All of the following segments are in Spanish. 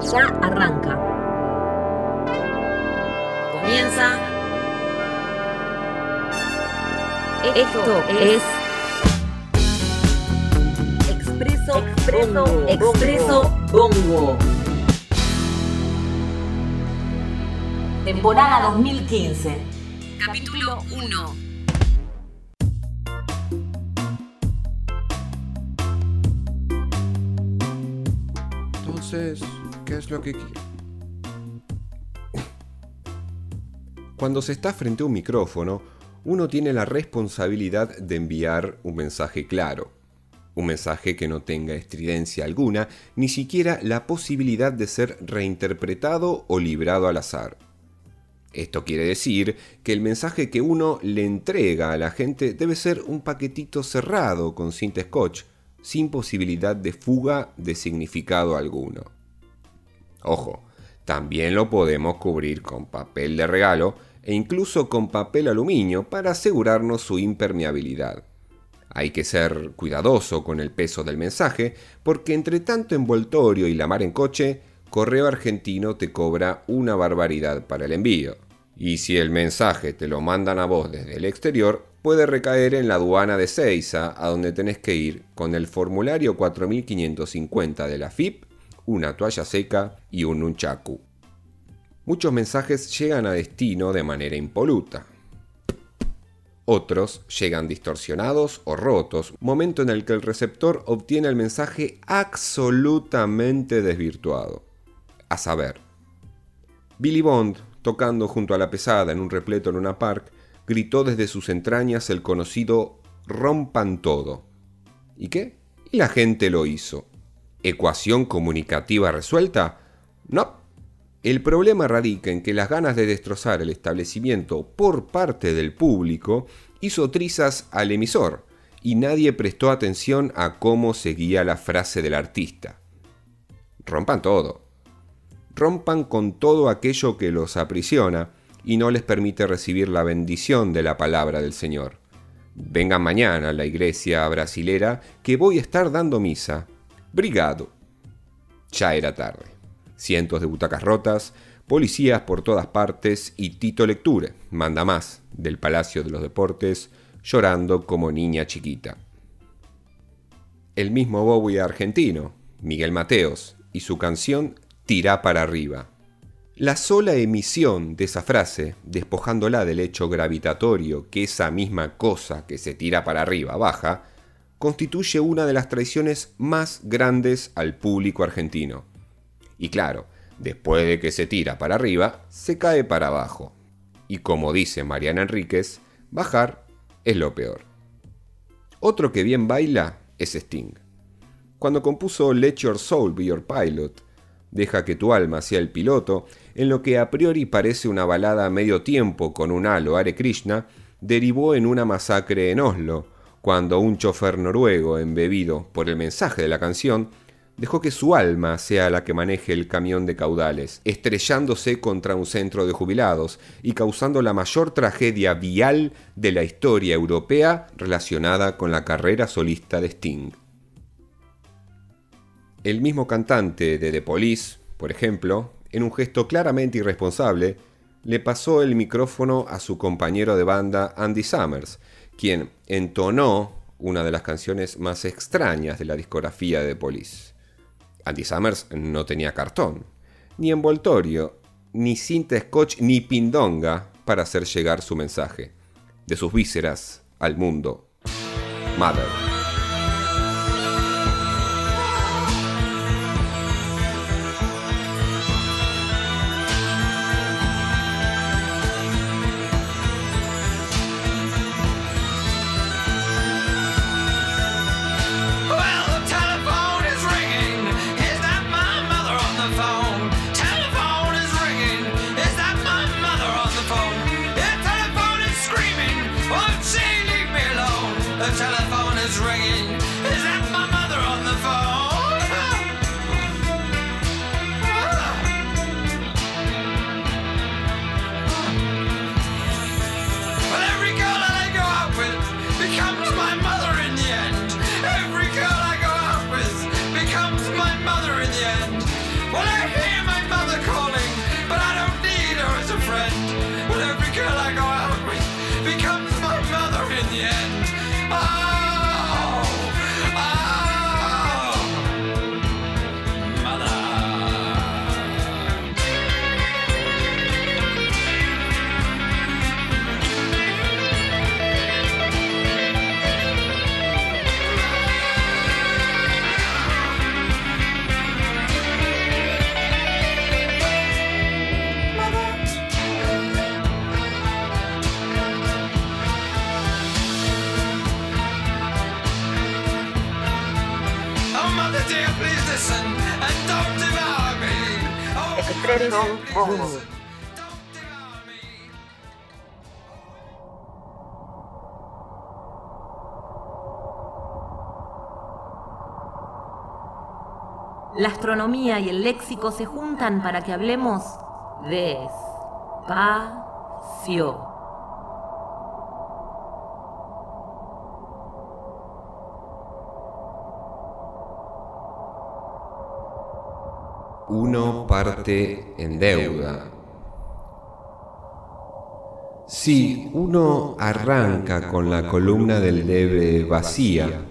ya arranca. Comienza. Esto es Expreso, Expreso, Expreso Bongo. Temporada 2015. Capítulo 1. Entonces, ¿qué es lo que? Cuando se está frente a un micrófono, uno tiene la responsabilidad de enviar un mensaje claro. Un mensaje que no tenga estridencia alguna, ni siquiera la posibilidad de ser reinterpretado o librado al azar. Esto quiere decir que el mensaje que uno le entrega a la gente debe ser un paquetito cerrado con cinta scotch, sin posibilidad de fuga de significado alguno. Ojo, también lo podemos cubrir con papel de regalo e incluso con papel aluminio para asegurarnos su impermeabilidad. Hay que ser cuidadoso con el peso del mensaje porque entre tanto envoltorio y la mar en coche, Correo Argentino te cobra una barbaridad para el envío. Y si el mensaje te lo mandan a vos desde el exterior, puede recaer en la aduana de Seiza, a donde tenés que ir con el formulario 4550 de la FIP, una toalla seca y un nunchaku. Muchos mensajes llegan a destino de manera impoluta. Otros llegan distorsionados o rotos, momento en el que el receptor obtiene el mensaje absolutamente desvirtuado. A saber, Billy Bond tocando junto a la pesada en un repleto en una park, gritó desde sus entrañas el conocido rompan todo. ¿Y qué? Y la gente lo hizo. ¿Ecuación comunicativa resuelta? No. El problema radica en que las ganas de destrozar el establecimiento por parte del público hizo trizas al emisor y nadie prestó atención a cómo seguía la frase del artista. Rompan todo rompan con todo aquello que los aprisiona y no les permite recibir la bendición de la palabra del Señor. Vengan mañana a la iglesia brasilera que voy a estar dando misa. Brigado. Ya era tarde. Cientos de butacas rotas, policías por todas partes y Tito Lecture, manda más, del Palacio de los Deportes, llorando como niña chiquita. El mismo Bowie argentino, Miguel Mateos, y su canción tira para arriba. La sola emisión de esa frase, despojándola del hecho gravitatorio que esa misma cosa que se tira para arriba baja, constituye una de las traiciones más grandes al público argentino. Y claro, después de que se tira para arriba, se cae para abajo. Y como dice Mariana Enríquez, bajar es lo peor. Otro que bien baila es Sting. Cuando compuso Let Your Soul Be Your Pilot, Deja que tu alma sea el piloto, en lo que a priori parece una balada a medio tiempo con un halo Hare Krishna, derivó en una masacre en Oslo, cuando un chofer noruego, embebido por el mensaje de la canción, dejó que su alma sea la que maneje el camión de caudales, estrellándose contra un centro de jubilados y causando la mayor tragedia vial de la historia europea relacionada con la carrera solista de Sting. El mismo cantante de The Police, por ejemplo, en un gesto claramente irresponsable, le pasó el micrófono a su compañero de banda Andy Summers, quien entonó una de las canciones más extrañas de la discografía de Police. Andy Summers no tenía cartón, ni envoltorio, ni cinta scotch, ni pindonga para hacer llegar su mensaje. De sus vísceras al mundo. Mother. Bye. La astronomía y el léxico se juntan para que hablemos despacio. Uno parte en deuda. Si uno arranca con la columna del debe vacía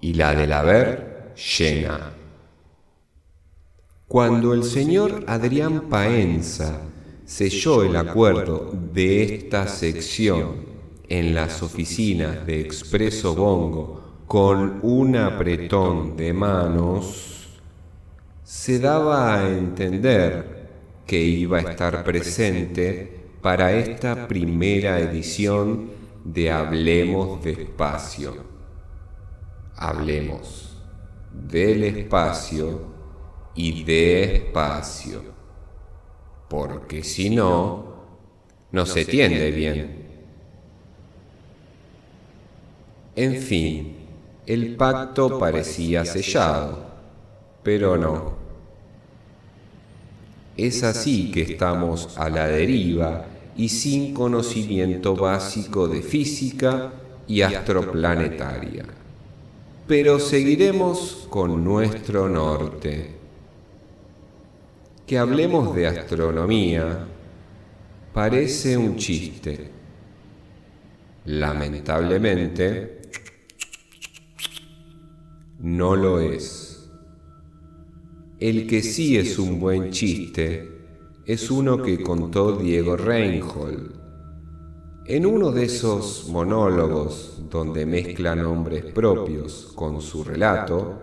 y la del haber llena. Cuando el señor Adrián Paenza selló el acuerdo de esta sección en las oficinas de Expreso Bongo con un apretón de manos, se daba a entender que iba a estar presente para esta primera edición de Hablemos despacio. Hablemos del espacio y despacio, porque si no, no se tiende bien. En fin, el pacto parecía sellado, pero no. Es así que estamos a la deriva y sin conocimiento básico de física y astroplanetaria. Pero seguiremos con nuestro norte que hablemos de astronomía parece un chiste. Lamentablemente, no lo es. El que sí es un buen chiste es uno que contó Diego Reinhold. En uno de esos monólogos donde mezcla nombres propios con su relato,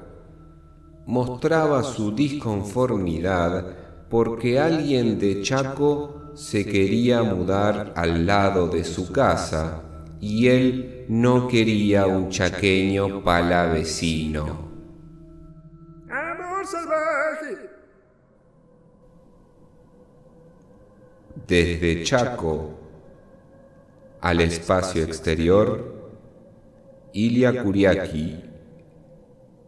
mostraba su disconformidad porque alguien de Chaco se quería mudar al lado de su casa y él no quería un chaqueño palavecino. Desde Chaco al espacio exterior, Ilia Kuriaki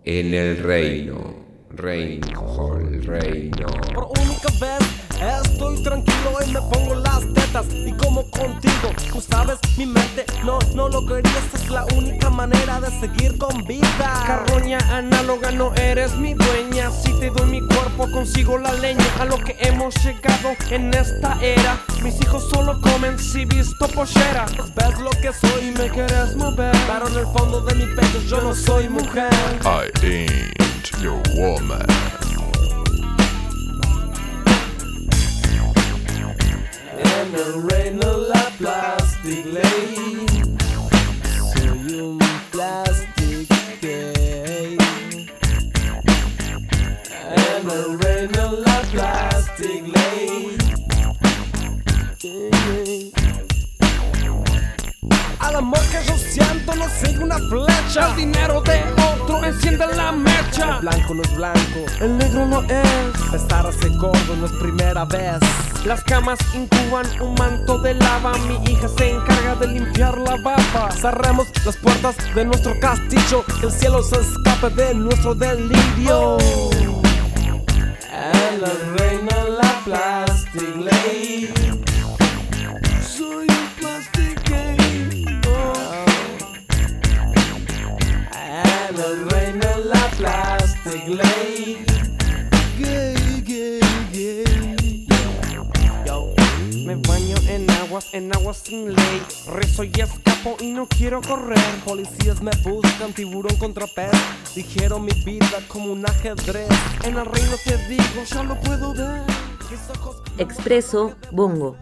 en el reino. Reino, reino. Por única vez estoy tranquilo y me pongo las y como contigo, tú sabes, mi mente no, no lo quería, esta es la única manera de seguir con vida. Carroña análoga, no eres mi dueña. Si te doy mi cuerpo, consigo la leña. A lo que hemos llegado en esta era. Mis hijos solo comen si visto pollera. Ves lo que soy y me quieres mover, pero en el fondo de mi pecho yo no soy mujer. I ain't your woman. En el reino la plastic ley. Soy un plastic gay. En el reino la plastic ley. Al amor que yo siento no sigue una flecha. El dinero de otro enciende la mecha. El blanco no es blanco, el negro no es. A ese gordo no es primera vez. Las camas incuban un manto de lava. Mi hija se encarga de limpiar la baba. Cerremos las puertas de nuestro castillo. Que el cielo se escape de nuestro delirio. En el reino la plastic ley. Me baño en aguas, en aguas sin ley. Rezo y escapo y no quiero correr. Policías me buscan, tiburón contra pez. Dijeron mi vida como un ajedrez. En el reino te digo, ya lo puedo ver. Expreso Bongo.